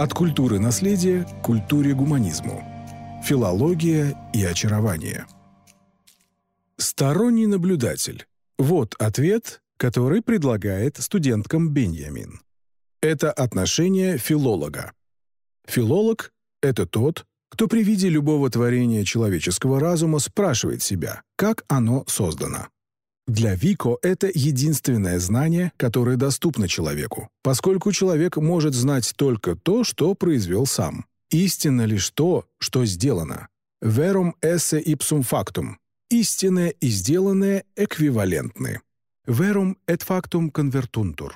От культуры наследия к культуре гуманизму. Филология и очарование. Сторонний наблюдатель. Вот ответ, который предлагает студенткам Беньямин. Это отношение филолога. Филолог — это тот, кто при виде любого творения человеческого разума спрашивает себя, как оно создано. Для Вико это единственное знание, которое доступно человеку, поскольку человек может знать только то, что произвел сам. Истинно лишь то, что сделано. Verum esse ipsum factum. Истинное и сделанное эквивалентны. Verum et factum convertuntur.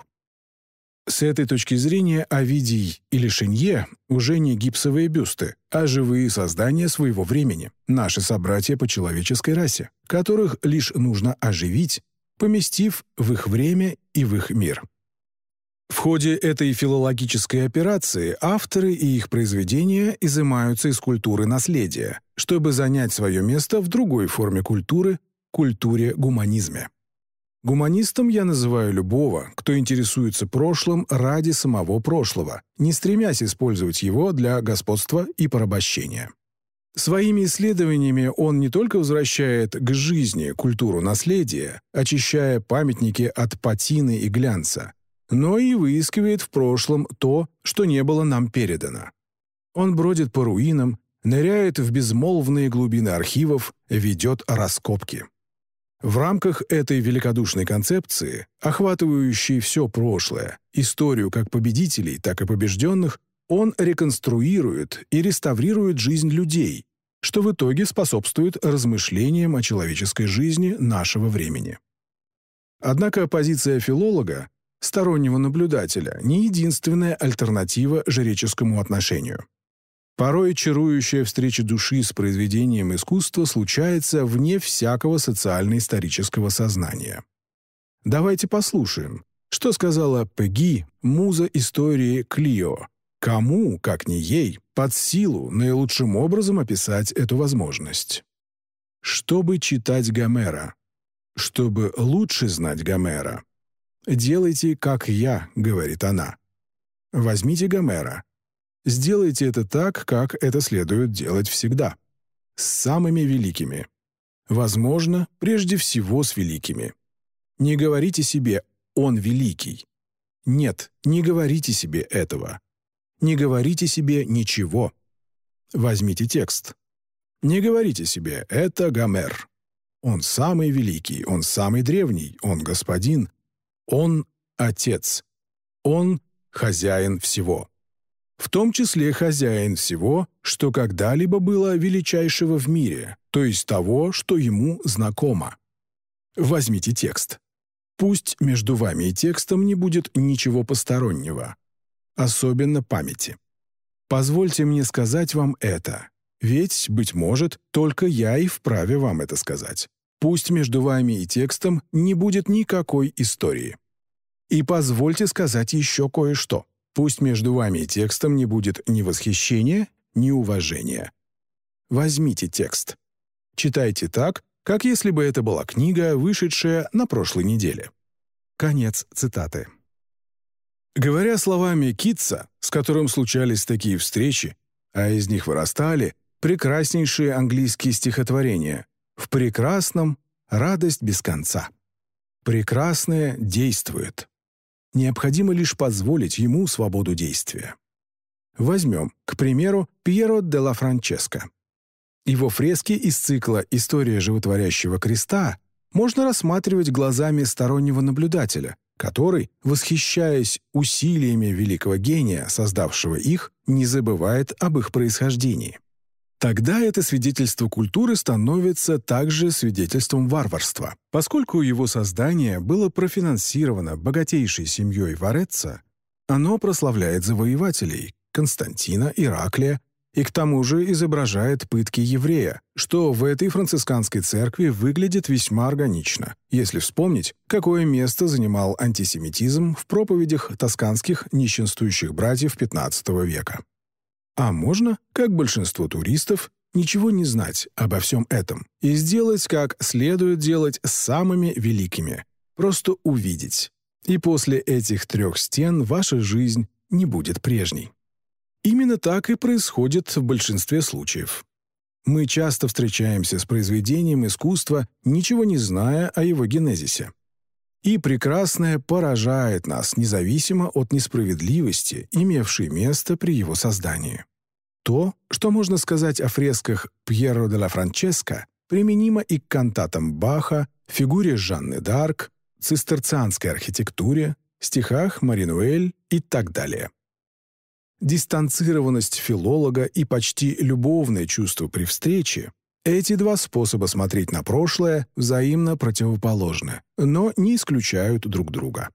С этой точки зрения Овидий или Шинье уже не гипсовые бюсты, а живые создания своего времени, наши собратья по человеческой расе, которых лишь нужно оживить, поместив в их время и в их мир. В ходе этой филологической операции авторы и их произведения изымаются из культуры наследия, чтобы занять свое место в другой форме культуры – культуре гуманизме. Гуманистом я называю любого, кто интересуется прошлым ради самого прошлого, не стремясь использовать его для господства и порабощения. Своими исследованиями он не только возвращает к жизни культуру наследия, очищая памятники от патины и глянца, но и выискивает в прошлом то, что не было нам передано. Он бродит по руинам, ныряет в безмолвные глубины архивов, ведет раскопки. В рамках этой великодушной концепции, охватывающей все прошлое, историю как победителей, так и побежденных, он реконструирует и реставрирует жизнь людей, что в итоге способствует размышлениям о человеческой жизни нашего времени. Однако позиция филолога, стороннего наблюдателя, не единственная альтернатива жреческому отношению. Порой чарующая встреча души с произведением искусства случается вне всякого социально-исторического сознания. Давайте послушаем, что сказала Пеги, муза истории Клио. Кому, как не ей, под силу наилучшим образом описать эту возможность? Чтобы читать Гомера, чтобы лучше знать Гомера. «Делайте, как я», — говорит она. Возьмите Гомера, Сделайте это так, как это следует делать всегда. С самыми великими. Возможно, прежде всего с великими. Не говорите себе «он великий». Нет, не говорите себе этого. Не говорите себе ничего. Возьмите текст. Не говорите себе «это Гомер». Он самый великий, он самый древний, он господин. Он — отец. Он — хозяин всего в том числе хозяин всего, что когда-либо было величайшего в мире, то есть того, что ему знакомо. Возьмите текст. Пусть между вами и текстом не будет ничего постороннего, особенно памяти. Позвольте мне сказать вам это, ведь, быть может, только я и вправе вам это сказать. Пусть между вами и текстом не будет никакой истории. И позвольте сказать еще кое-что. Пусть между вами и текстом не будет ни восхищения, ни уважения. Возьмите текст. Читайте так, как если бы это была книга, вышедшая на прошлой неделе. Конец цитаты. Говоря словами Китса, с которым случались такие встречи, а из них вырастали прекраснейшие английские стихотворения «В прекрасном радость без конца». Прекрасное действует. Необходимо лишь позволить ему свободу действия. Возьмем, к примеру, Пьеро де ла Франческо. Его фрески из цикла «История животворящего креста» можно рассматривать глазами стороннего наблюдателя, который, восхищаясь усилиями великого гения, создавшего их, не забывает об их происхождении. Тогда это свидетельство культуры становится также свидетельством варварства. Поскольку его создание было профинансировано богатейшей семьей Вареца, оно прославляет завоевателей Константина, Ираклия и к тому же изображает пытки еврея, что в этой францисканской церкви выглядит весьма органично, если вспомнить, какое место занимал антисемитизм в проповедях тосканских нищенствующих братьев XV века. А можно, как большинство туристов, ничего не знать обо всем этом и сделать, как следует делать с самыми великими. Просто увидеть. И после этих трех стен ваша жизнь не будет прежней. Именно так и происходит в большинстве случаев. Мы часто встречаемся с произведением искусства, ничего не зная о его генезисе. И прекрасное поражает нас, независимо от несправедливости, имевшей место при его создании. То, что можно сказать о фресках Пьеро де ла Франческо, применимо и к кантатам Баха, фигуре Жанны д'Арк, цистерцианской архитектуре, стихах Маринуэль и так далее. Дистанцированность филолога и почти любовное чувство при встрече – эти два способа смотреть на прошлое взаимно противоположны, но не исключают друг друга.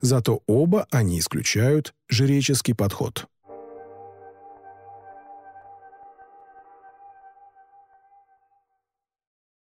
Зато оба они исключают жреческий подход.